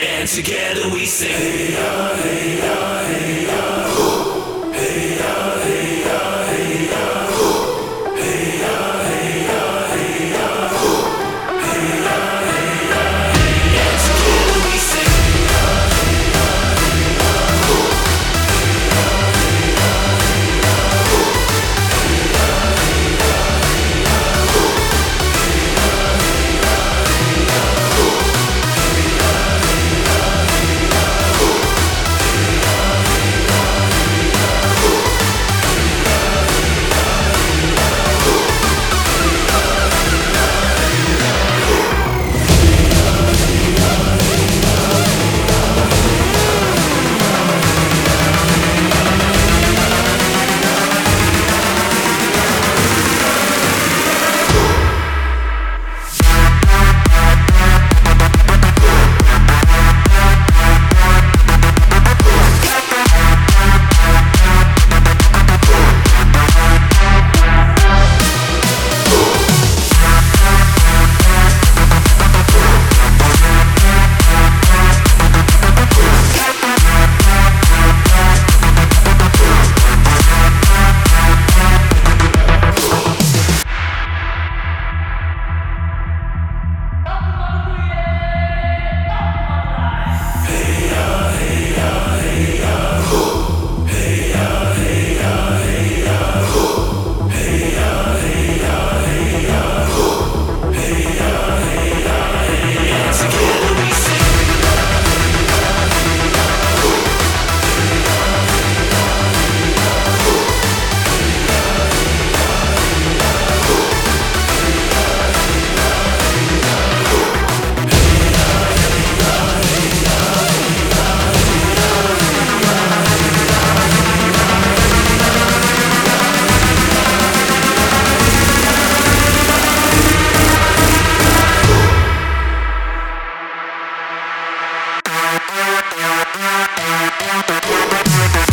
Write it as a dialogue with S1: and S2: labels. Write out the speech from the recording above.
S1: And together we sing. Hey, hey. Thank you.